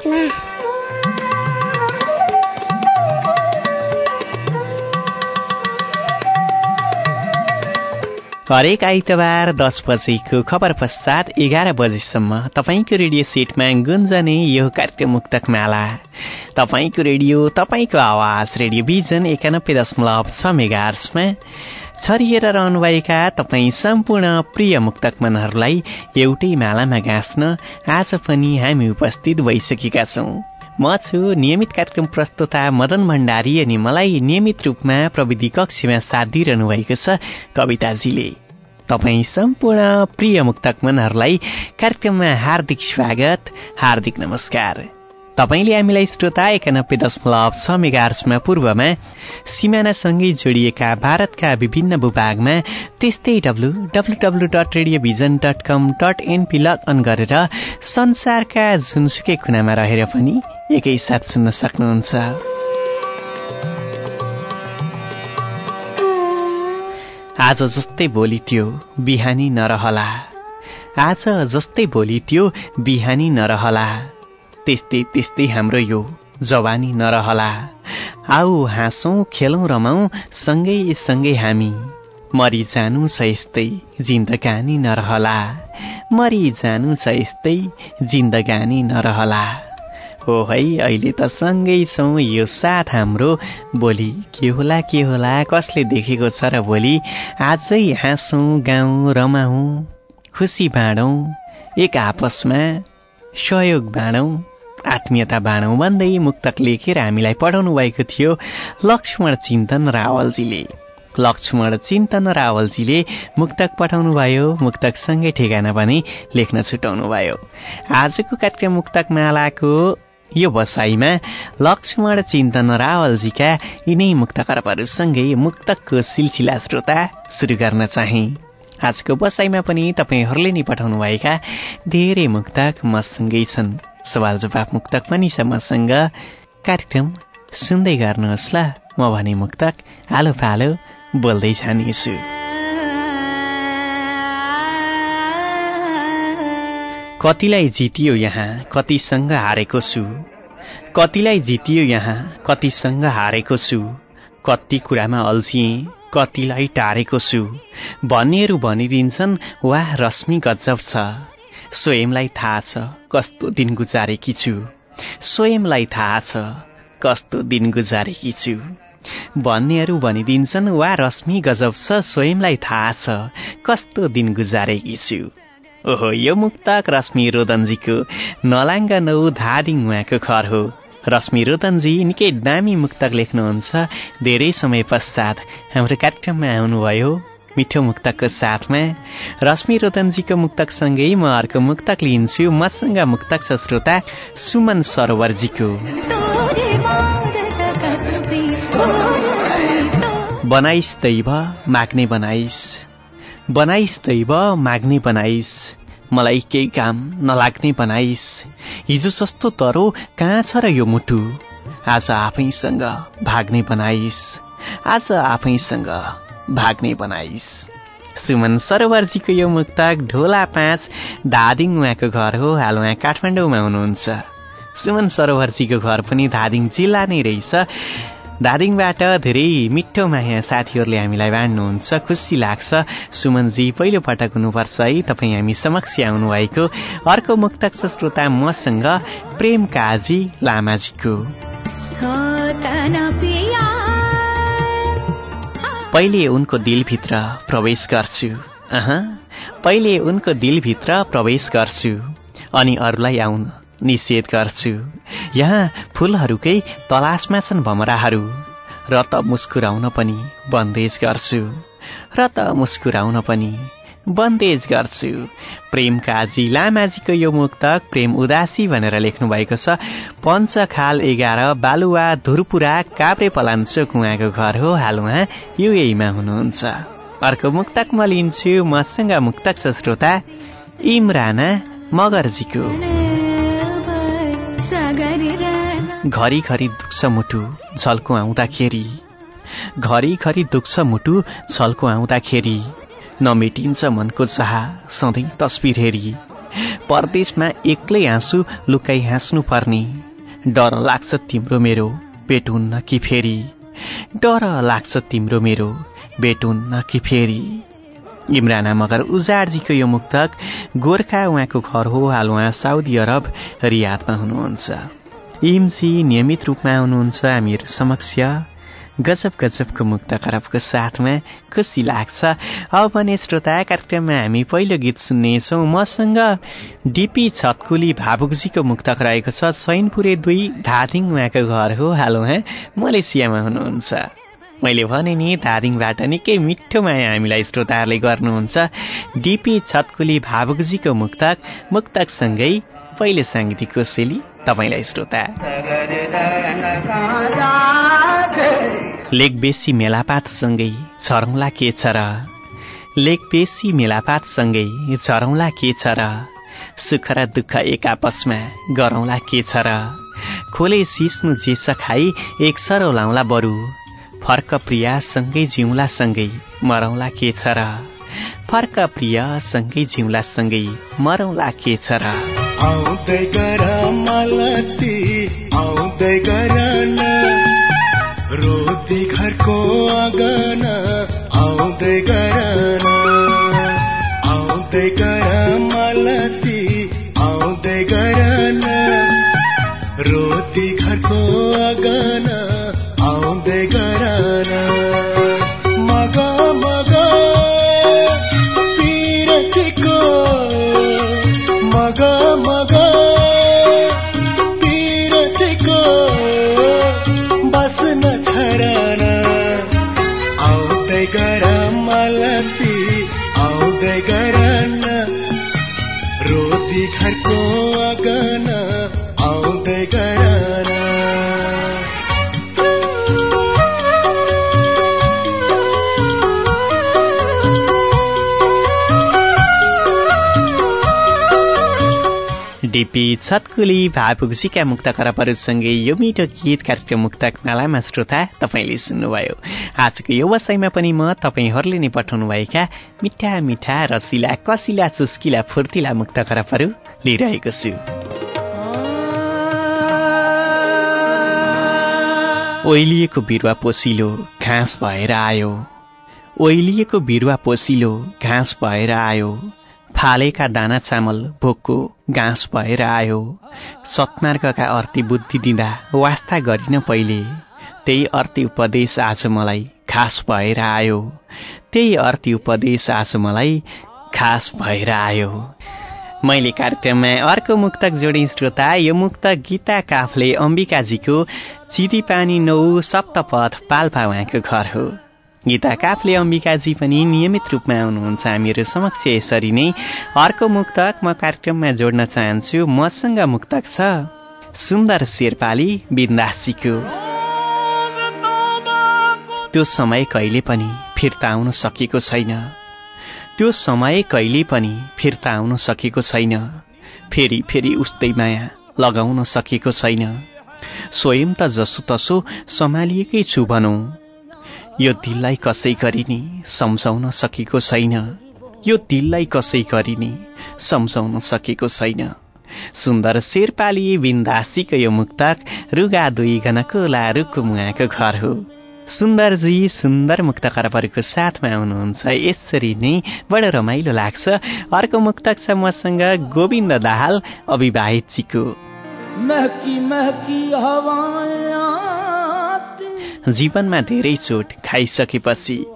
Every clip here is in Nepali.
怎么 हरेक आइतबार दस बजेको खबर पश्चात एघार बजेसम्म तपाईँको रेडियो सेटमा गुन्जने यो कार्यक्रम मुक्तक माला। तपाईँको रेडियो तपाईँको आवाज रेडियो भिजन एकानब्बे दशमलव छ मेगार्समा छरिएर रहनुभएका तपाईँ सम्पूर्ण प्रिय मुक्तक मनहरूलाई एउटै मालामा गाँच्न आज पनि हामी उपस्थित भइसकेका छौँ। म छु नियमित कार्यक्रम प्रस्तुता मदन भण्डारी अनि मलाई नियमित रूपमा प्रविधि कक्षमा साथ दिइरहनु भएको छ कविताजीले। तपाईँ सम्पूर्ण प्रिय मुक्तक मनहरूलाई कार्यक्रममा हार्दिक स्वागत हार्दिक नमस्कार। तपाईँले हामीलाई श्रोता एकानब्बे दशमलव छ मेगार्समा पूर्वमा सिमानासँगै जोडिएका भारतका विभिन्न भूभागमा त्यस्तै W W W dot radio vision dot com dot NP log in गरेर संसारका जुनसुकै कुनामा रहेर पनि एकैसाथ सुन्न सक्नुहुन्छ आज जस्तै भोलि त्यो बिहानी नरहला। आज जस्तै भोलि त्यो बिहानी नरहला। त्यस्तै त्यस्तै हाम्रो यो जवानी नरहला। आऊ हाँसौँ खेलौँ रमाउँ सँगै सँगै हामी। मरि जानु छ यस्तै जिन्दगानी नरहला। मरि जानु छ यस्तै जिन्दगानी नरहला। हो है अहिले त सँगै छौँ। यो साथ हाम्रो। भोलि के होला के होला कसले देखेको छ र भोलि? आजै हाँसौँ गाउँ रमाउँ खुसी बाँडौँ एक आपसमा सहयोग बाँडौँ आत्मीयता बाँडौँ भन्दै मुक्तक लेखेर हामीलाई पढाउनु भएको थियो लक्ष्मण चिन्तन रावलजीले। लक्ष्मण चिन्तन रावलजीले मुक्तक पठाउनु भयो। मुक्तकसँगै ठेगाना पनि लेख्न छुटाउनु भयो। आजको कार्यक्रम मुक्तक मालाको यो बसाइमा लक्ष्मण चिन्तन रावलजीका यिनै मुक्तकरबहरूसँगै मुक्तकको सिलसिला श्रोता सुरु गर्न चाहे। आजको बसाइमा पनि तपाईँहरूले नै पठाउनुभएका धेरै मुक्तक मसँगै छन्। सवाल जवाफ मुक्तक पनि छ मसँग। कार्यक्रम सुन्दै गर्नुहोस् ल। म भने मुक्तक आलो पालो बोल्दै जानेछु कतिलाई जितियो यहाँ कतिसँग हारेको छु। कतिलाई जितियो यहाँ कतिसँग हारेको छु। कति कुरामा अल्झिएँ कतिलाई टारेको छु। भन्नेहरू भनिदिन्छन् वाह रश्मि गजब छ। स्वयंलाई थाहा छ कस्तो दिन गुजारेकी छु। स्वयंलाई थाहा छ कस्तो दिन गुजारेकी छु। भन्नेहरू भनिदिन्छन् वा रश्मि गजब छ स्वयंलाई थाहा छ कस्तो दिन गुजारेकी छु। ओहो यो मुक्तक रश्मि रोदनजीको नलाङ्ग नौ धादिङ उहाँको घर हो। रश्मि रोदनजी निकै दामी मुक्तक लेख्नुहुन्छ। धेरै समय पश्चात हाम्रो कार्यक्रममा आउनुभयो। मिठो मुक्तकको साथमा रश्मि रोदनजीको मुक्तकसँगै म अर्को मुक्तक लिन्छु। मसँग मुक्तक छ श्रोता सुमन सरोवरजीको। बनाइस दैव माग्ने बनाइस। बनाइस दैव माग्ने बनाइस। मलाई केही काम नलाग्ने बनाइस। हिजो सस्तो तरो कहाँ छ र यो मुटु? आज आफैसँग भाग्ने बनाइस। आज आफैसँग भाग्ने बनाइस। सुमन सरोवरजीको यो मुक्तक ढोला पाँच धादिङ उहाँको घर हो। हाल उहाँ काठमाडौँमा हुनुहुन्छ। सुमन सरोवरजीको घर पनि धादिङ जिल्ला नै रहेछ। दादिङबाट धेरै मिठो माया साथीहरूले हामीलाई बाँड्नुहुन्छ। खुसी लाग्छ। सुमनजी पहिलो पटक हुनुपर्छ है। तपाईँ हामी समक्ष आउनुभएको। अर्को मुक्तक छ श्रोता मसँग प्रेम काजी लामाजीको। पहिले उनको दिलभित्र प्रवेश गर्छु। अह। पहिले उनको दिलभित्र प्रवेश गर्छु। अनि अरूलाई आउन निषेध गर्छु। यहाँ फुलहरूकै तलासमा छन् भमराहरू। र त मुस्कुराउन पनि बन्देज गर्छु। र त मुस्कुराउन पनि बन्देज गर्छु। प्रेमका जी लामाजीको यो मुक्तक प्रेम उदासी भनेर लेख्नु भएको छ पञ्चखाल एघार बालुवा धुरपुरा काप्रे पलाञ्चोक उहाँको घर हो हाल उहाँ युएमा हुनुहुन्छ। अर्को मुक्तक म लिन्छु मसँग मुक्तक छ श्रोता इमराना मगरजीको। घरिघरि दुख्छ मुटु झल्को आउँदाखेरि। घरिघरि दुख्छ मुटु झल्को आउँदाखेरि। नमेटिन्छ मनको चाह सधैँ तस्बिर हेरी। परदेशमा एक्लै आँसु लुकाइ हाँस्नु पर्ने। डर लाग्छ तिम्रो मेरो बेटुन्न कि फेरि? डर लाग्छ तिम्रो मेरो बेटुन्न कि फेरि? इमराना मगर उजाडजीको यो मुक्तक गोर्खा उहाँको घर हो हाल उहाँ साउदी अरब रियादमा हुनुहुन्छ। इमसी नियमित रूपमा आउनुहुन्छ हामीहरू समक्ष। गजब गजबको मुक्त खरबको साथमा खुसी लाग्छ। अब भने श्रोता कार्यक्रममा हामी पहिलो गीत सुन्नेछौँ। मसँग डिपी छतकुली भावुकजीको मुक्तक रहेको छ। सैनपुरे दुई धादिङ उहाँको घर हो। हाल उहाँ मलेसियामा हुनुहुन्छ। मैले भने नि धादिङबाट निकै मिठो माया हामीलाई श्रोताहरूले गर्नुहुन्छ। डिपी छतकुली भावुकजीको मुक्तक मुक्तकसँगै पहिले साङ्गीतिक कोसेली तपाईँलाई श्रोता। लेक बेसी मेलापातसँगै झरौँला के छ र? लेक बेसी मेलापातसँगै झरौँला के छ र? सुख र दुःख एक आपसमा गरौँला के छ र? खोले सिस्नु जे छ खाई एक सरो लाउला बरु। फर्क प्रिया सँगै जिउला सँगै मरौँला के छ र? फर्क प्रिय सँगै जिउला सँगै मरौँला के छ र? आउँदै गर मलती आउँदै गर छतकुली भापुगजीका मुक्त करपहरूसँगै यो मिठो गीत कार्यक्रम मुक्तक मालामा श्रोता तपाईँले सुन्नुभयो। आजको यो वसाइमा पनि म तपाईँहरूले नै पठाउनुभएका मिठा मिठा रसिला कसिला चुस्किला फुर्तिला मुक्त करपहरू लिइरहेको छु। ओइलिएको बिरुवा पोसिलो घाँस भएर आयो। ओइलिएको बिरुवा पोसिलो घाँस भएर आयो। फालेका दाना चामल भोकको घाँस भएर आयो। सत्मार्गका अर्ती बुद्धि दिँदा वास्ता गरिन पहिले। त्यही अर्ती उपदेश आज मलाई खास भएर आयो। त्यही अर्ती उपदेश आज मलाई खास भएर आयो। मैले कार्यक्रममा अर्को मुक्तक जोडेँ श्रोता यो मुक्तक गीता काफले अम्बिकाजीको चिदिपानी नौ सप्तपथ पाल्पा उहाँको घर हो। गीता काफले अम्बिकाजी पनि नियमित रूपमा आउनुहुन्छ। हामीहरू समक्ष यसरी नै अर्को मुक्तक म कार्यक्रममा जोड्न चाहन्छु। मसँग मुक्तक छ सुन्दर शेर्पाली बिन्दासीको। त्यो समय कहिले पनि फिर्ता आउन सकेको छैन। त्यो समय कहिले पनि फिर्ता आउन सकेको छैन। फेरि फेरि उस्तै माया लगाउन सकेको छैन। स्वयं त जसोतसो सम्हालिएकै छु भनौँ। यो दिललाई कसै गरी नि सम्झाउन सकेको छैन। यो दिललाई कसै गरी नि सम्झाउन सकेको छैन। सुन्दर शेर्पाली बिन्दासीको यो मुक्तक रुगा दुई घनकोला रुखको मुहाको घर हो। सुन्दरजी सुन्दर मुक्त खरबहरूको साथमा आउनुहुन्छ। यसरी नै बडो रमाइलो लाग्छ। अर्को मुक्तक छ मसँग गोविन्द दाहाल अविवाहितजीको। जीवनमा धेरै चोट खाइसकेपछि।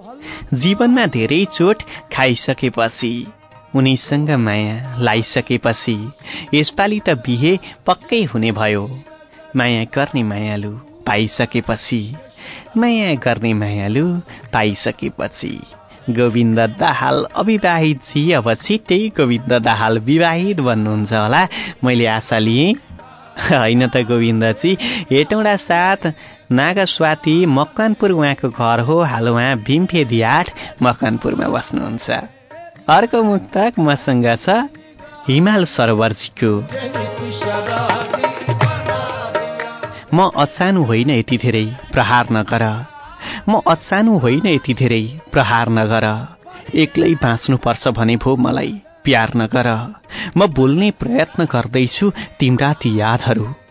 जीवनमा धेरै चोट खाइसकेपछि। उनीसँग माया लाइसकेपछि। यसपालि त बिहे पक्कै हुने भयो। माया गर्ने मायालु पाइसकेपछि। माया गर्ने मायालु पाइसकेपछि। गोविन्द दाहाल अविवाहित छि अब छिट्टै गोविन्द दाहाल विवाहित भन्नुहुन्छ होला। मैले आशा लिएँ। होइन त गोविन्दजी हेटौँडा साथ नागस्वाती मकवानपुर उहाँको घर हो हाल उहाँ भीमफेदी आठ मकवानपुरमा बस्नुहुन्छ। अर्को मुक्तक मसँग छ हिमाल सरोवरजीको। म अचानु होइन यति धेरै प्रहार नगर। म अचानु होइन यति धेरै प्रहार नगर। एक्लै बाँच्नुपर्छ भने भो मलाई प्यार नगर। म बोल्ने प्रयत्न गर्दैछु तिम्रा ती यादहरू।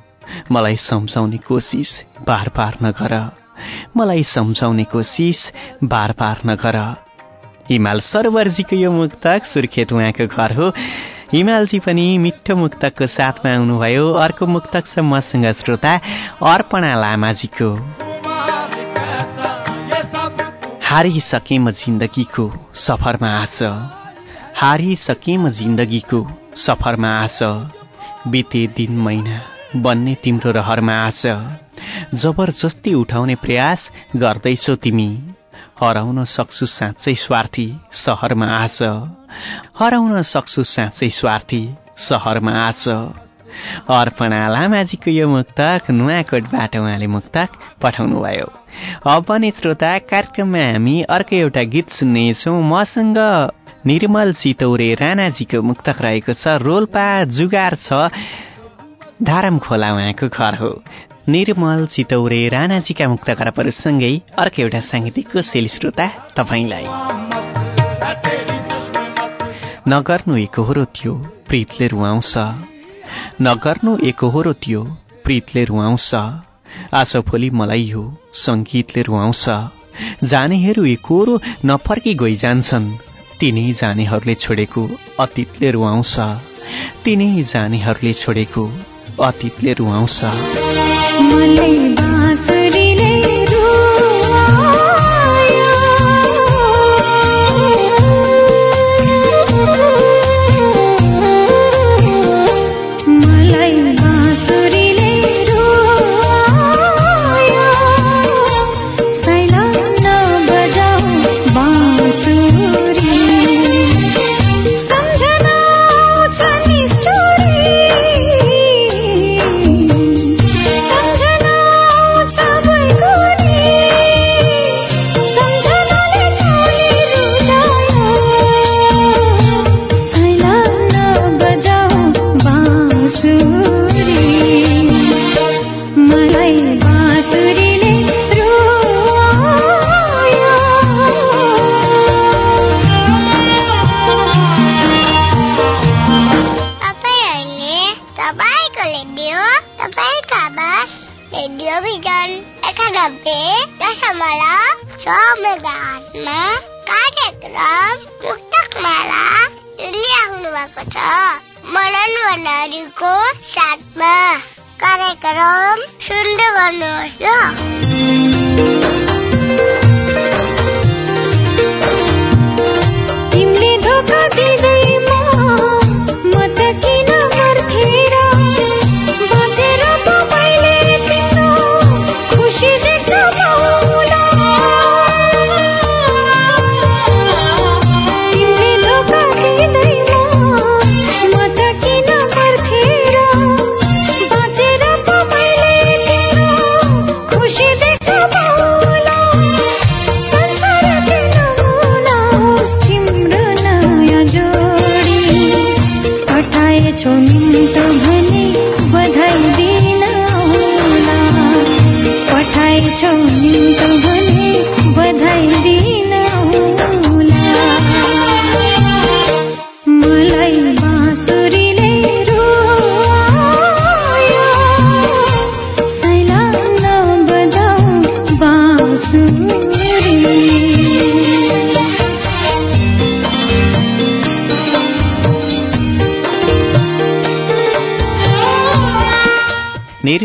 मलाई सम्झाउने कोसिस बार बार नगर। मलाई सम्झाउने कोसिस बार बार नगर। हिमाल सरोवरजीको यो मुक्तक सुर्खेत उहाँको घर हो। हिमालजी पनि मिठो मुक्तकको साथमा आउनुभयो। अर्को मुक्तक छ मसँग श्रोता अर्पणा लामाजीको। हारिसके म जिन्दगीको सफरमा आज। हारिसके म जिन्दगीको सफरमा आश बिते दिन महिना। बन्ने तिम्रो रहरमा आश जबरजस्ती उठाउने प्रयास गर्दैछौ तिमी। हराउन सक्छु साँच्चै स्वार्थी सहरमा आज हराउन सक्छु साँच्चै स्वार्थी सहरमा आज अर्पणा लामाजीको यो मुक्तक नुवाकोटबाट उहाँले मुक्तक पठाउनु भयो अब पनि श्रोता कार्यक्रममा हामी अर्को एउटा गीत सुन्नेछौँ। मसँग निर्मल चितौरे राणाजीको मुक्तक रहेको छ। रोल्पा जुगार छ। धारम खोला उहाँको घर हो। निर्मल चितौरे राणाजीका मुक्त खराबहरूसँगै अर्को एउटा साङ्गीतिक सेल श्रोता तपाईँलाई। नगर्नु एकहोरो थियो प्रीतले रुवाउँछ। नगर्नु एकहोरो थियो प्रीतले रुवाउँछ। आज भोलि मलाई यो सङ्गीतले रुवाउँछ। जानेहरू एकहोरो नफर्की गइजान्छन् तिनै जानेहरूले छोडेको अतीतले रुवाउँछ। तिनै जानेहरूले छोडेको अतीतले रुवाउँछ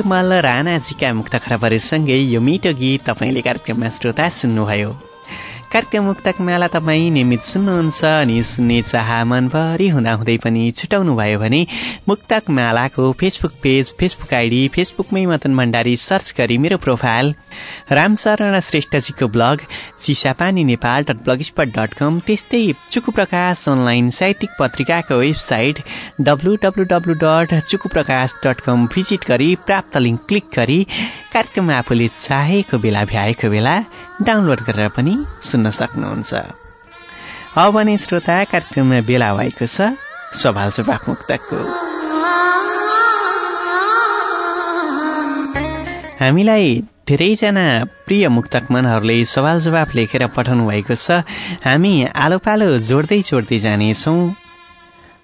निर्मल राणाजीका मुक्त खराबहरूसँगै यो मिठो गीत तपाईँले कार्यक्रममा श्रोता सुन्नुभयो। कार्यक्रम मुक्तक माला तपाईँ नियमित सुन्नुहुन्छ अनि सुन्ने चाह मनभरि हुँदाहुँदै पनि छुटाउनु भयो भने मुक्तक मालाको फेसबुक पेज फेसबुक आइडी फेसबुकमै मदन भण्डारी सर्च गरी मेरो profile Ramsharan श्रेष्ठजीको blog Chisapani Nepal dot blog spot dot com त्यस्तै चुकु प्रकाश अनलाइन साहित्यिक पत्रिकाको website W W W dot Chuku Prakash dot कम भिजिट गरी प्राप्त लिङ्क क्लिक गरी कार्यक्रम आफूले चाहेको बेला भ्याएको बेला डाउनलोड गरेर पनि सुन्न सक्नुहुन्छ। भने श्रोता कार्यक्रममा बेला भएको छ। सवाल जवाफ मुक्तकको हामीलाई धेरैजना प्रिय मुक्तक मनहरूले सवाल जवाफ लेखेर पठाउनु भएको छ। हामी आलो पालो जोड्दै जोड्दै जानेछौँ।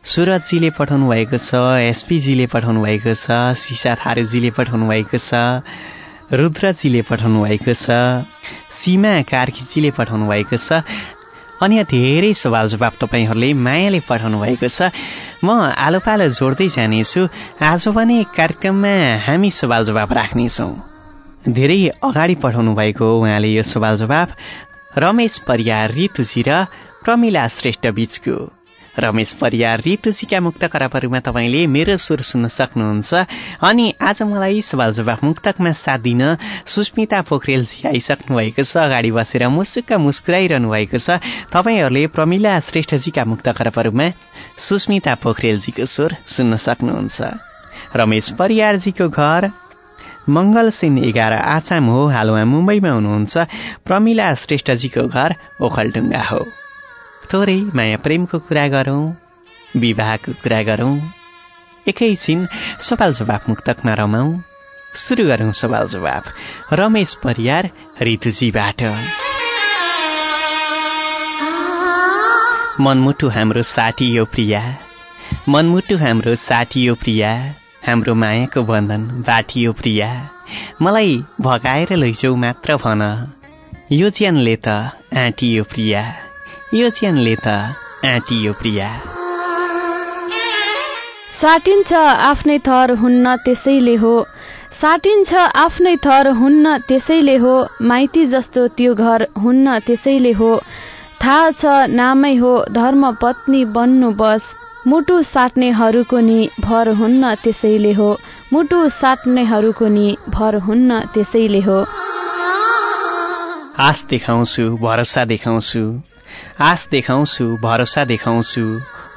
सुरजजीले पठाउनु भएको छ एसपीजीले पठाउनु भएको छ सिसा थारूजीले पठाउनु भएको छ। रुद्रजीले पठाउनु भएको छ सीमा कार्कीजीले पठाउनु भएको छ अन्य धेरै सवाल जवाब तपाईँहरूले मायाले पठाउनु भएको छ। म आलो पालो जोड्दै जानेछु आज पनि कार्यक्रममा हामी सवाल जवाब राख्नेछौँ। धेरै अगाडि पठाउनु भएको उहाँले यो सवाल जवाब रमेश परियार रितुजी र प्रमिला श्रेष्ठ बीचको। रमेश परियार रितुजीका मुक्त करापहरूमा तपाईँले मेरो स्वर सुन्न सक्नुहुन्छ। अनि आज मलाई सवाल जवाफ मुक्तकमा साथ दिन सुस्मिता पोखरेलजी आइसक्नु भएको छ। अगाडि बसेर मुसुक्क मुस्कुराइरहनु भएको छ। तपाईँहरूले प्रमिला श्रेष्ठजीका मुक्त करापहरूमा सुस्मिता पोखरेलजीको स्वर सुन्न सक्नुहुन्छ। रमेश परियारजीको घर मङ्गल सिन एघार आचाम हो। हाल उहाँ मुम्बईमा हुनुहुन्छ। प्रमिला श्रेष्ठजीको घर ओखलडुङ्गा हो। थोरै माया प्रेमको कुरा गरौँ विवाहको कुरा गरौँ एकैछिन सवाल जवाफ मुक्तकमा रमाउँ सुरु गरौँ सवाल जवाफ रमेश परियार ऋतुजीबाट मनमुटु हाम्रो साथी यो प्रिया मनमुटु हाम्रो साथी यो प्रिया हाम्रो मायाको बन्धन बाटियो प्रिया मलाई भगाएर लैजाउ मात्र भन यो च्यानले त आँटियो प्रिया यो च्यानले त आँटियो प्रिया। साटिन्छ आफ्नै थर हुन्न त्यसैले हो। साटिन्छ आफ्नै थर हुन्न त्यसैले हो। माइती जस्तो त्यो घर हुन्न त्यसैले हो। थाहा छ नामै हो धर्म पत्नी बन्नु बस। मुटु साट्नेहरूको नि भर हुन्न त्यसैले हो। मुटु साट्नेहरूको नि भर हुन्न त्यसैले हो। आश देखाउँछु भरोसा देखाउँछु। आश देखाउँछु भरोसा देखाउँछु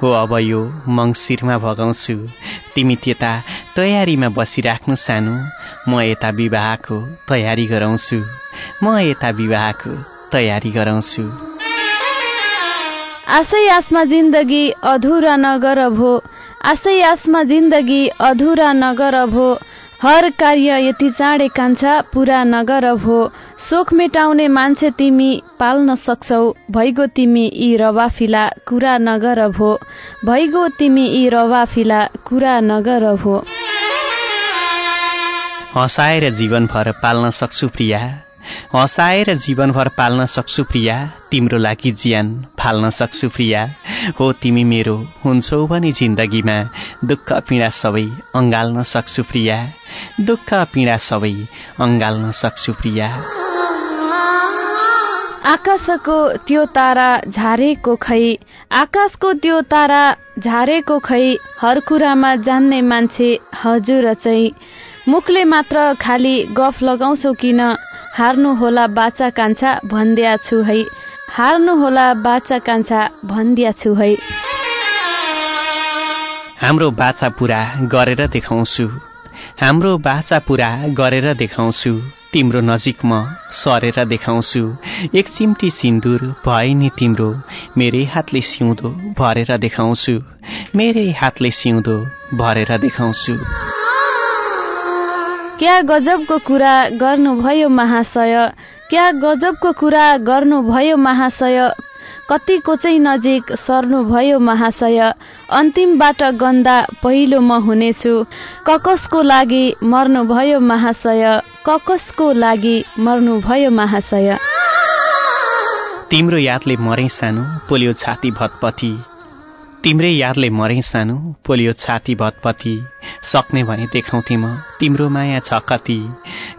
हो अब यो मङ्सिरमा भगाउँछु। तिमी त्यता तयारीमा बसिराख्नु सानो म यता विवाहको तयारी गराउँछु। म यता विवाहको तयारी गराउँछु। आशै आसमा जिन्दगी अधुरा नगर भो आशै आसमा जिन्दगी अधुरा नगर भो हर कार्य यति चाँडै कान्छा पुरा नगर भो शोक मेटाउने मान्छे तिमी पाल्न सक्छौ। भइगो तिमी यी रवाफिला कुरा नगर भो भइगो तिमी यी रवाफिला कुरा नगर भो हँसाएर जीवनभर पाल्न सक्छु प्रिया। हँसाएर जीवनभर पाल्न सक्छु प्रिया। तिम्रो लागि ज्यान फाल्न सक्छु प्रिया। हो तिमी मेरो हुन्छौ भने जिन्दगीमा। दुःख पीडा सबै अँगाल्न सक्छु प्रिया। दुःख पीडा सबै अँगाल्न सक्छु प्रिया। आकाशको त्यो तारा झारेको खै आकाशको त्यो तारा झारेको खै हर कुरामा जान्ने मान्छे हजुर चाहिँ। मुखले मात्र खाली गफ लगाउँछौ किन? हार्नु होला बाचा कान्छा भन्दिया छु है। हार्नु होला बाचा कान्छा भन्दिया छु है। हाम्रो बाचा पुरा गरेर देखाउँछु। हाम्रो बाचा पुरा गरेर देखाउँछु। तिम्रो नजिक म सरेर देखाउँछु। एक चिम्टी सिन्दुर भए नि तिम्रो। मेरै हातले सिउँदो भरेर देखाउँछु। मेरै हातले सिउँदो भरेर देखाउँछु। क्या गजबको कुरा गर्नुभयो महाशय? क्या गजबको कुरा गर्नुभयो महाशय? कतिको चाहिँ नजिक सर्नुभयो महाशय? अन्तिमबाट गन्दा पहिलो म हुनेछु। ककसको लागि मर्नुभयो महाशय? ककसको लागि मर्नुभयो महाशय? तिम्रो यादले मरे सानो पोलियो छाती भतपति तिम्रै यादले मरे सानो पोलियो छाती भतपति सक्ने भने देखाउँथे म तिम्रो माया छ कति।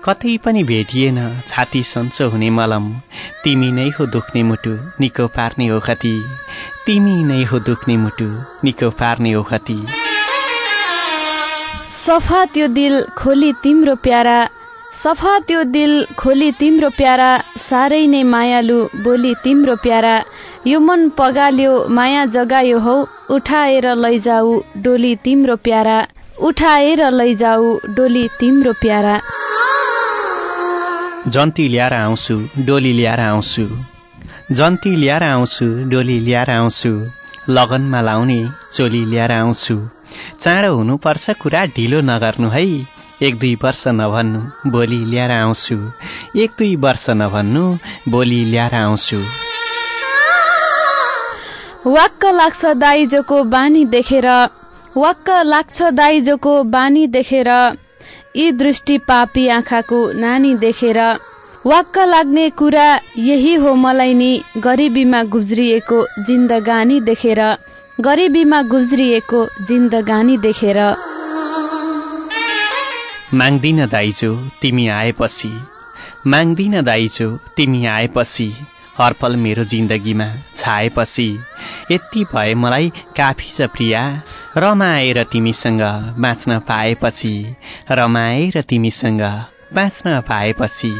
कतै पनि भेटिएन छाती सन्चो हुने मलम। तिमी नै हो दुख्ने मुटु निको पार्ने हो कति। तिमी नै हो दुख्ने मुटु निको पार्ने हो कति। सफा त्यो दिल खोली तिम्रो प्यारा सफा त्यो दिल खोली तिम्रो प्यारा साह्रै नै मायालु बोली तिम्रो प्यारा। यो मन पगाल्यो माया जगायो हौ उठाएर लैजाऊ डोली तिम्रो प्यारा। उठाएर लैजाऊ डोली तिम्रो प्यारा। जन्ती ल्याएर आउँछु डोली ल्याएर आउँछु। जन्ती ल्याएर आउँछु डोली ल्याएर आउँछु। लगनमा लाउने चोली ल्याएर आउँछु। चाँडो हुनुपर्छ कुरा ढिलो नगर्नु है। एक दुई वर्ष नभन्नु भोलि ल्याएर आउँछु। एक दुई वर्ष नभन्नु भोलि ल्याएर आउँछु। वाक्क लाग्छ दाइजोको बानी देखेर। वाक्क लाग्छ दाइजोको बानी देखेर यी दृष्टि पापी आँखाको नानी देखेर वाक्क लाग्ने कुरा यही हो मलाई नि गरिबीमा गुज्रिएको जिन्दगानी देखेर गरिबीमा गुज्रिएको जिन्दगानी देखेर। माग्दिन दाइजो तिमी आएपछि। माग्दिन दाइजो तिमी आएपछि। हरपल मेरो जिन्दगीमा छाएपछि यति भए मलाई काफी छ प्रिया। रमाएर तिमीसँग बाँच्न पाएपछि रमाएर तिमीसँग बाँच्न पाएपछि।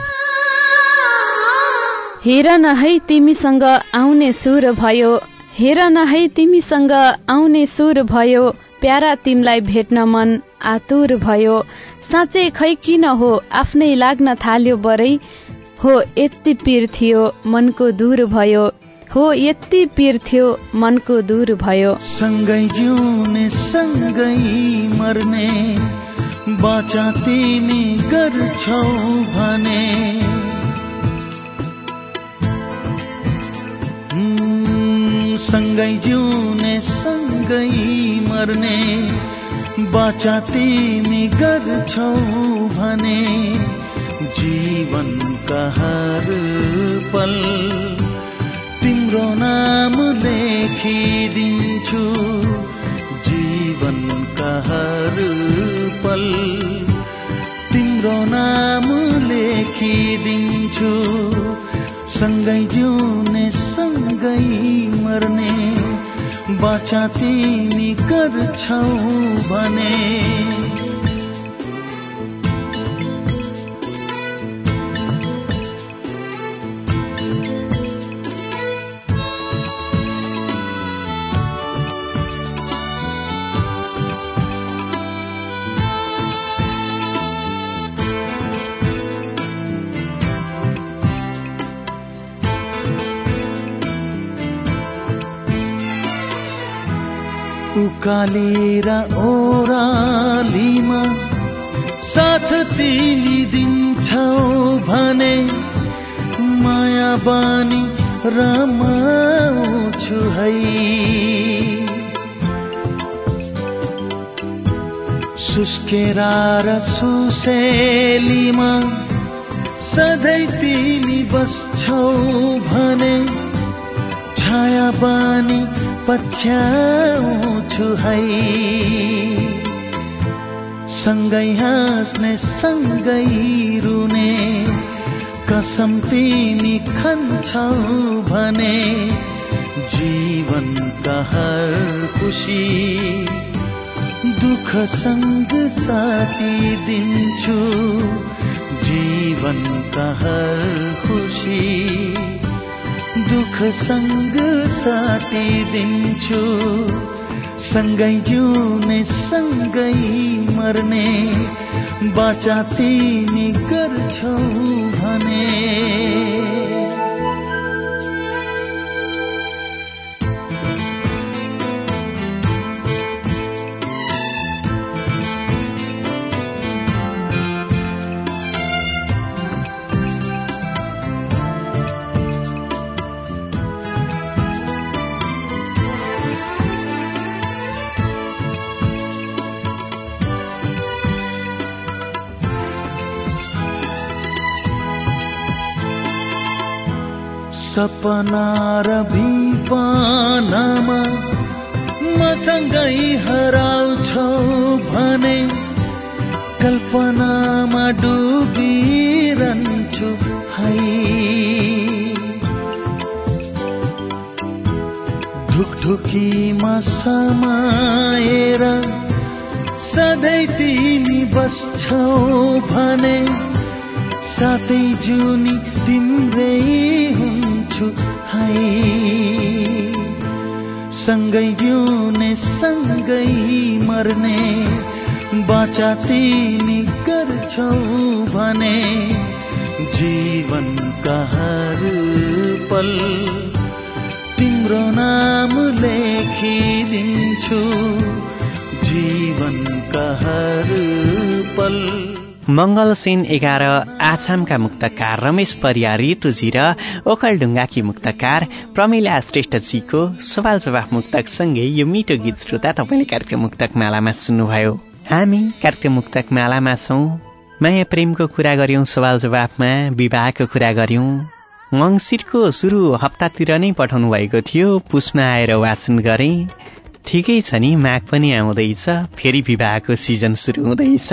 हेर न है तिमीसँग आउने सुर भयो हेर न है तिमीसँग आउने सुर भयो प्यारा तिमीलाई भेट्न मन आतुर भयो। साँच्चै खै किन हो आफ्नै लाग्न थाल्यो बरै हो यति पिर थियो मनको दूर भयो। हो यति पिर थियो मनको दूर भयो। सँगै जिउने सँगै मर्ने बाचा तिमी गर्छौ भने। सँगै जिउने सँगै मर्ने बाचा तिमी गर्छौ भने। जीवनका हर पल तिम्रो नाम लेखिदिन्छु। जीवनका हर पल तिम्रो नाम लेखिदिन्छु। सँगै जिउने सँगै मर्ने बाचा तिमी गर्छौ भने। उकालेर ओरालीमा साथ तिमी दिन्छौ भने माया बानी रमाउँछु है। सुस्केरा र सुसेलीमा सधैँ तिमी बस्छौ भने छाया बानी पछ्याउँछु है। सँगै हाँस्ने सँगै रुने कसम तिमी खान्छौ भने जीवनका हर खुसी। दुःख सँग साथी दिन्छु जीवनका हर खुसी। दुःख सँग साथी दिन्छु। सँगै जिउने सँगै मर्ने बाचा तिमी गर्छौ भने। सपना र बिपानामा मसँगै हराउँछौ भने कल्पनामा डुबिरहन्छु है। ढुकढुकीमा समाएर सधैँ तिमी बस्छौ भने साथै जुनी तिम्रै हुन्छु है। सँगै जिउने सँगै मर्ने बाचा तिमी गर्छौ भने जीवनका हर पल। तिम्रो नाम लेखिदिन्छु जीवनका हर पल। मङ्गलसेन एघार आछामका मुक्तकार रमेश परियार ऋतुजी र ओखलढुङ्गाकी मुक्तकार प्रमिला श्रेष्ठजीको सवाल जवाफ मुक्तकसँगै यो मिठो गीत श्रोता तपाईँले कार्यक्रम मुक्तक मालामा सुन्नुभयो। हामी कार्यक्रम मुक्तक मालामा छौँ। माया प्रेमको कुरा गर्यौँ सवाल जवाफमा विवाहको कुरा गर्यौँ मङ्सिरको सुरु हप्तातिर नै पठाउनु भएको थियो पुसमा आएर वाचन गरेँ। ठिकै छ नि माघ पनि आउँदैछ फेरि विवाहको सिजन सुरु हुँदैछ।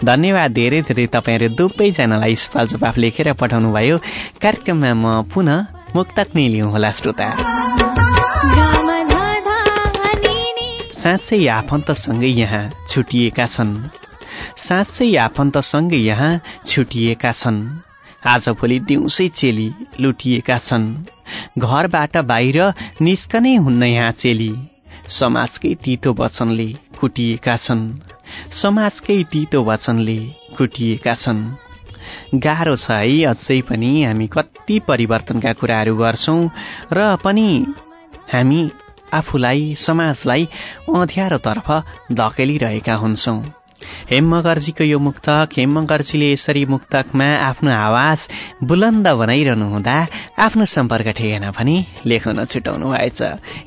धन्यवाद धेरै धेरै तपाईँहरू दुवैजनालाई सवाल जवाफ लेखेर पठाउनु भयो कार्यक्रममा म पुनः मुक्तक नै लिउँ होला श्रोता। साँच्चै आफन्तसँगै यहाँ छुटिएका छन्। साँच्चै आफन्तसँगै यहाँ छुटिएका छन्। आजभोलि दिउँसै चेली लुटिएका छन्। घरबाट बाहिर निस्कनै हुन्न यहाँ चेली। समाजकै तितो वचनले कुटिएका छन्। समाजकै तितो वचनले कुटिएका छन्। गाह्रो छ है अझै पनि हामी कति परिवर्तनका कुराहरू गर्छौँ र पनि हामी आफूलाई समाजलाई अँध्यारोतर्फ धकेलिरहेका हुन्छौँ। हेमगर्जीको यो मुक्तक हेमगर्जीले यसरी मुक्तकमा आफ्नो आवाज बुलन्द बनाइरहनु हुँदा आफ्नो सम्पर्क ठेगाना पनि लेख्न नछुटाउनु भएछ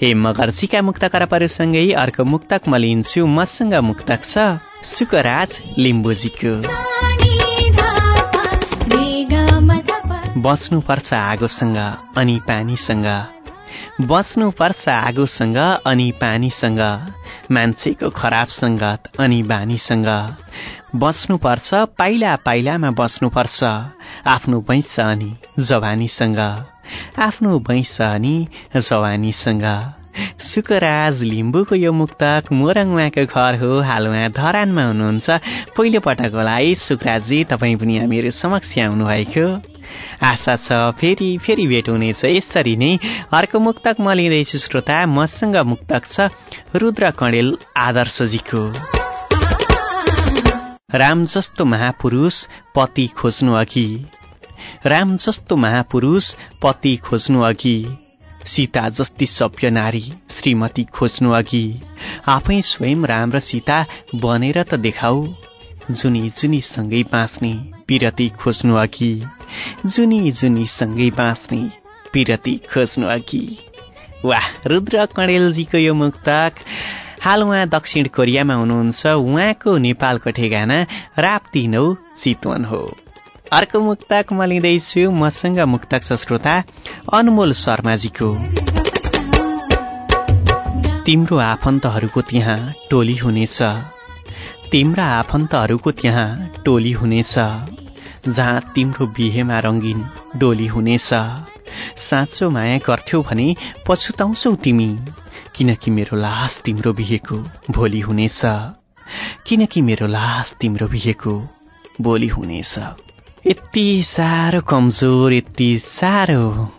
हेमगर्जीका मुक्तकरपहरूसँगै अर्को मुक्तक म लिन्छु मसँग मुक्तक छ सुकराज लिम्बुजीको। बस्नुपर्छ आगोसँग अनि पानीसँग। बच्नुपर्छ आगोसँग अनि पानीसँग मान्छेको खराब सङ्गत अनि बानीसँग। बस्नुपर्छ पाइला पाइलामा बस्नुपर्छ आफ्नो वैंश अनि जवानीसँग। आफ्नो वैंश अनि जवानीसँग। सुकराज लिम्बूको यो मुक्तक मोरङ उहाँको घर हो हाल उहाँ धरानमा हुनुहुन्छ। पहिलो पटक होला है सुकराजी तपाईँ पनि हामीहरू समक्ष आउनुभएको। आशा छ फेरि फेरि भेट हुनेछ यसरी नै अर्को मुक्तक म लिँदैछु श्रोता। मसँग मुक्तक छ रुद्र कणेल आदर्शजीको। राम जस्तो महापुरुष पति खोज्नु अघि। राम जस्तो महापुरुष पति खोज्नु अघि। सीता जस्ती सभ्य नारी श्रीमती खोज्नु अघि। आफै स्वयं राम र सीता बनेर त देखाऊ। जुनी जुनी सँगै बाँच्ने पिरती खोज्नु अघि। जुनी जुनी सँगै बाँच्ने पिरती खोज्नु अघि। वाह रुद्र कणेलजीको यो मुक्तक। हाल उहाँ दक्षिण कोरियामा हुनुहुन्छ। उहाँको नेपालको ठेगाना राप्ती नौ चितवन हो। अर्को मुक्तक म लिँदैछु। मसँग मुक्तक छ श्रोता अनमोल शर्माजीको। तिम्रो आफन्तहरूको त्यहाँ टोली हुनेछ। तिम्रा आफन्तहरूको त्यहाँ टोली हुनेछ। जहाँ तिम्रो बिहेमा रङ्गिन डोली हुनेछ। साँचो माया गर्थ्यौ भने पछुताउँछौ तिमी। किनकि मेरो लास तिम्रो बिहेको भोलि हुनेछ। किनकि मेरो लास तिम्रो बिहेको भोलि हुनेछ। यति साह्रो कमजोर यति साह्रो।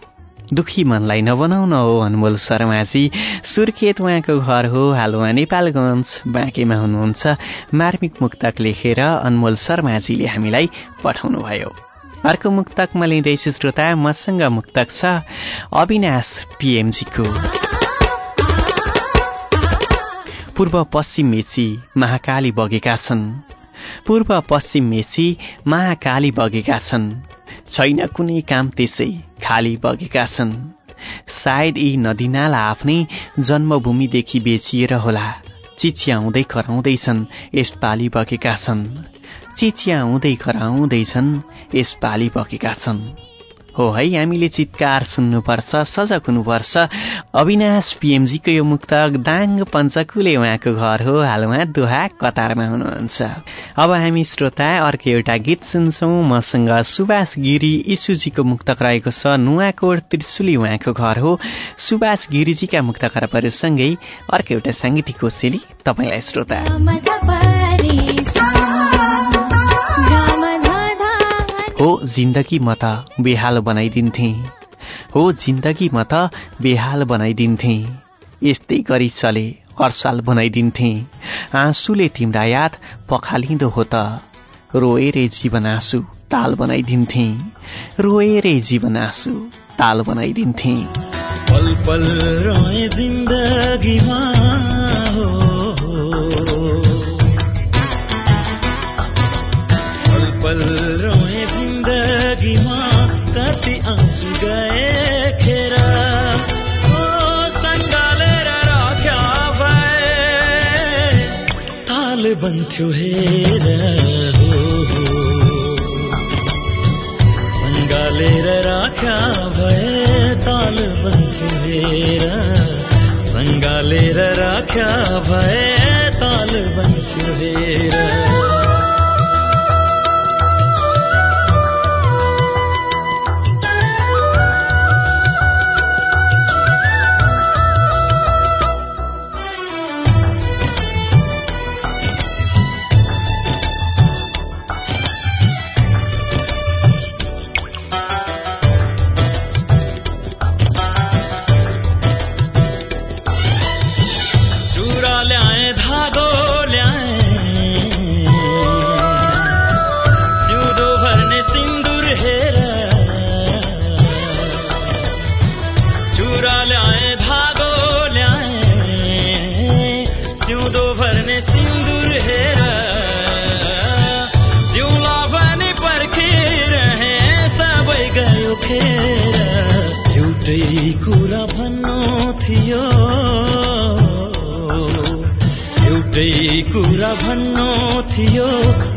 दुखी मनलाई नबनाउन हो अनमोल शर्माजी सुर्खेत उहाँको घर हो हाल उहाँ नेपालगञ्ज। बाँकेमा हुनुहुन्छ मार्मिक मुक्तक लेखेर अनमोल शर्माजीले हामीलाई पठाउनुभयो। अर्को मुक्तकमा लिँदैछु श्रोता मसँग मुक्तक छ अविनाश पिएमजीको। पूर्व पश्चिम मेची महाकाली बगेका छन्। पूर्व पश्चिम मेची महाकाली बगेका छन्। छैन कुनै काम त्यसै खाली बगेका छन्। सायद यी नदीनाला आफ्नै जन्मभूमिदेखि बेचिएर होला। चिच्याउँदै कराउँदैछन् यसपालि बगेका छन्। चिच्याउँदै कराउँदैछन् यसपालि बगेका छन्। हो है हामीले चितकार सुन्नुपर्छ सजग हुनुपर्छ। अविनाश पिएमजीको यो मुक्तक दाङ पञ्चकुले उहाँको घर हो। हाल उहाँ दोहा कतारमा हुनुहुन्छ। अब हामी श्रोता अर्को एउटा गीत सुन्छौँ। मसँग सुभाष गिरी इसुजीको मुक्तक रहेको छ। नुवाकोट त्रिशुली उहाँको घर हो। सुभाष गिरिजीका मुक्त खराबहरूसँगै अर्को एउटा साङ्गीतिक कोसेली तपाईँलाई श्रोता। जिन्दगी म त बेहाल बनाइदिन्थे। हो जिन्दगी म त बेहाल बनाइदिन्थे। यस्तै गरी चले अर्साल बनाइदिन्थे। आँसुले तिम्रा याद पखालिँदो हो त। रोएरे जीवन आँसु ताल बनाइदिन्थे। रोएरे जीवन आँसु ताल बनाइदिन्थे। पल पल रोए जिन्दगीमा। बन्थ्यो हेर सङ्गालेर राख्या भए ताल बन्थ्यो हेर। सङ्गालेर राख्या भए केही कुरा भन्नु थियो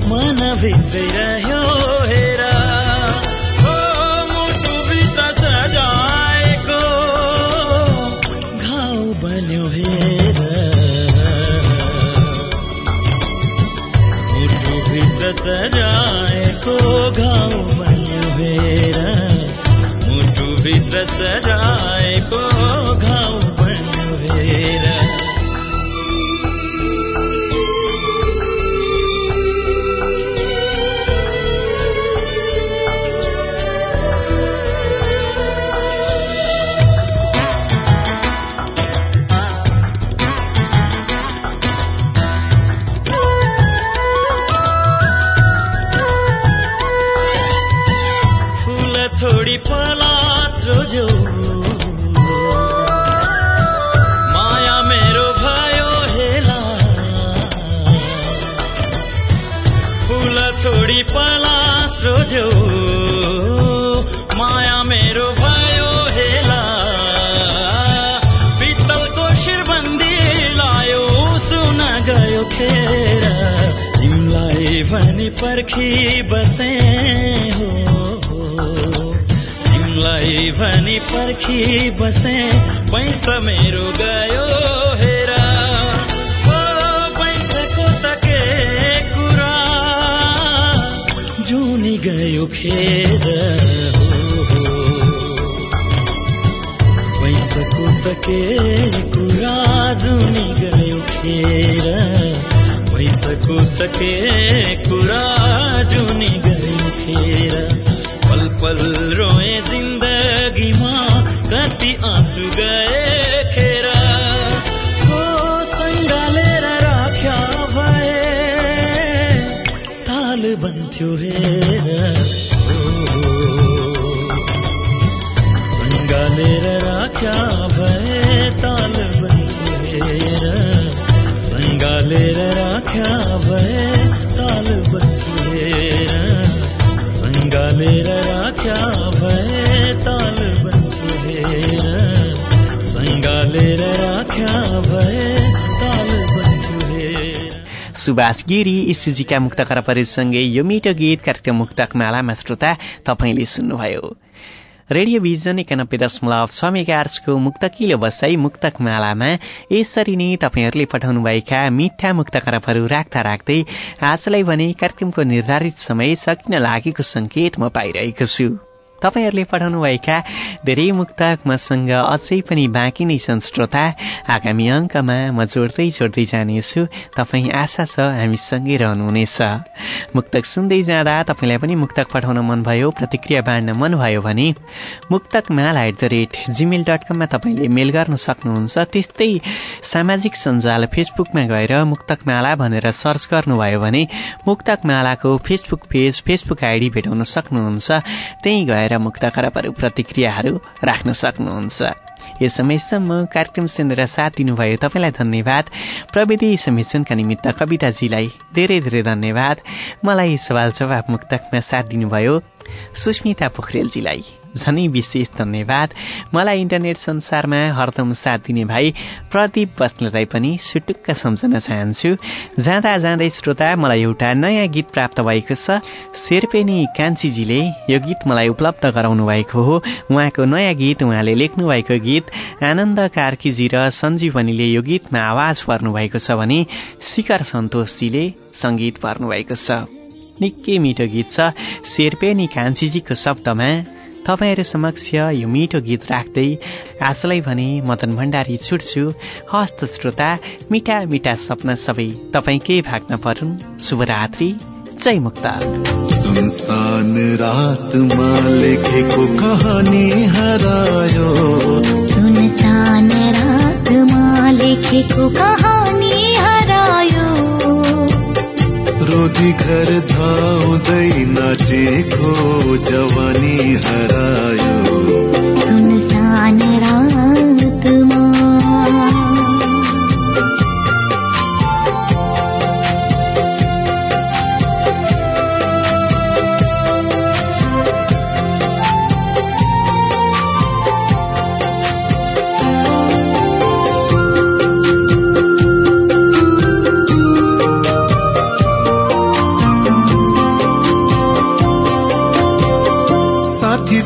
मनभित्रै रह्यो हेर। सजाएको घाउ बन्यो हेर। मुटुभित्र सजाएको घाउ बन्यो हेर। मुटुभित्र सजाए पर्खी बसे हो। तिमीलाई भनी पर्खी बसे पैसा मेरो गयो हेरा पैसाको तके कुरा। जुनी गयो खेर पैसाको तके कुरा जुनी गयो खेर। भइसको सके कुरा जुनी गयो पल पल रोए जिन्दगीमा कति आँसु गए खेर। हो सङ्गालेर राख्या भए ताल बन्थ्यो हेर। सङ्गालेर राख्या सुभाष गिरी इस्युजीका मुक्तकर परिसँगै यो मिठो गीत कार्यक्रम मुक्तक मालामा श्रोता तपाईँले सुन्नुभयो। रेडियो भिजन एकानब्बे दशमलव छ मेगार्सको मुक्तकिलो बसाई मुक्तक मालामा यसरी नै तपाईँहरूले पठाउनुभएका मिठा मुक्त खराबहरू राख्दा राख्दै आजलाई भने कार्यक्रमको निर्धारित समय सकिन लागेको सङ्केत म पाइरहेको छु। तपाईँहरूले पठाउनुभएका धेरै मुक्तक मसँग अझै पनि बाँकी नै छन् श्रोता। आगामी अङ्कमा म जोड्दै जोड्दै जानेछु। तपाईँ आशा छ हामीसँगै रहनुहुनेछ। मुक्तक सुन्दै जाँदा तपाईँलाई पनि मुक्तक पठाउन मनभयो प्रतिक्रिया बाँड्न मनभयो भने मुक्तक माला at the rate Gmail dot कममा तपाईँले मेल गर्न सक्नुहुन्छ। त्यस्तै सामाजिक सञ्जाल फेसबुकमा गएर मुक्तक माला भनेर सर्च गर्नुभयो भने मुक्तक मालाको फेसबुक पेज फेसबुक आइडी भेटाउन सक्नुहुन्छ। त्यहीँ गएर भएर मुक्त खराबहरू प्रतिक्रियाहरू राख्न सक्नुहुन्छ। यो समयसम्म कार्यक्रम सुनेर साथ दिनुभयो तपाईँलाई धन्यवाद। प्रविधि समिक्षणका निमित्त कविताजीलाई धेरै धेरै धन्यवाद। मलाई सवाल जवाब मुक्तकमा साथ दिनुभयो। सुस्मिता पोखरेलजीलाई झनै विशेष धन्यवाद। मलाई इन्टरनेट संसारमा हरदम साथ दिने भाइ प्रदीप बस्नेलाई पनि सुटुक्क सम्झन चाहन्छु। जाँदा जाँदै श्रोता मलाई एउटा नयाँ गीत प्राप्त भएको छ। शेर्पेनी कान्छीजीले यो गीत मलाई उपलब्ध गराउनु भएको हो। उहाँको नयाँ गीत उहाँले लेख्नु भएको गीत आनन्द कार्कीजी र सञ्जीवनीले यो गीतमा आवाज भर्नुभएको छ भने शिखर सन्तोषजीले सङ्गीत भर्नुभएको छ। निकै मिठो गीत छ। शेर्पेनी कान्छीजीको शब्दमा तपाईँहरू समक्ष यो मिठो गीत राख्दै आशलाई भने मदन भण्डारी छुट्छु। हस्त श्रोता मिठा मिठा सपना सबै तपाईँकै भाग्न परुन्। शुभरात्रि जय मुक्त। सुनसान रातमा लेखेको कहानी हरायो। सुनसान रातमा लेखेको कहानी रोधी घर धाउँदै नाचेको जवानी हरायो।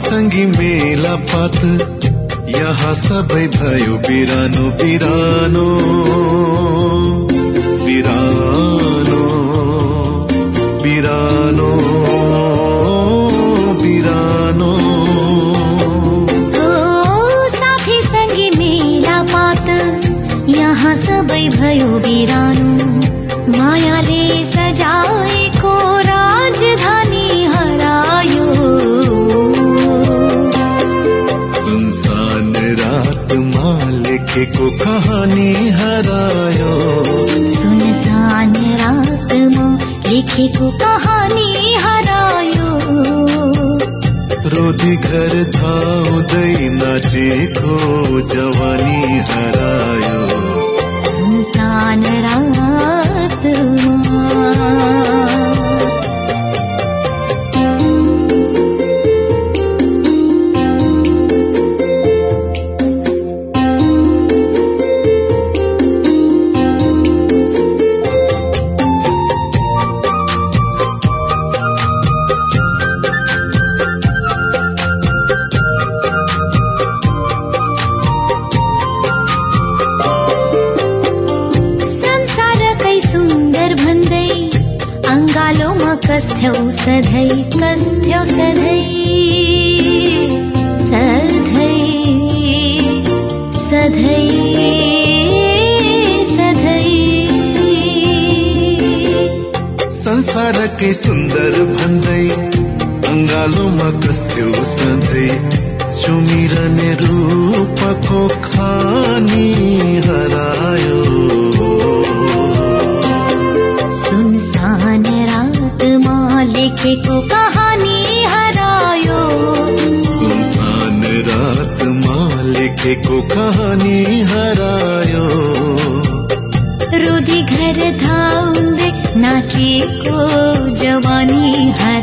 सङ्गी मेला पात यहाँ सबै भयो बिरानो बिरानो। बिरानो। लेखेको कहानी हरायो। रोधी घर धाउँदै नाचेको जवानी हरायो। कस्थ्यौ सधैँ कस्थ्यौ सधैँ सधैँ सधैँ सधैँ। संसारकै सुन्दर भन्दै अङ्गालोमा कस्थ्यौ सधैँ सुमिरने रूपको खानी हरायो। लेखेको कहानी हरायो। सुनसान रातमा लेखेको कहानी हरायो। रुधी घर धाउँदै नाचेको जवानी हरायो।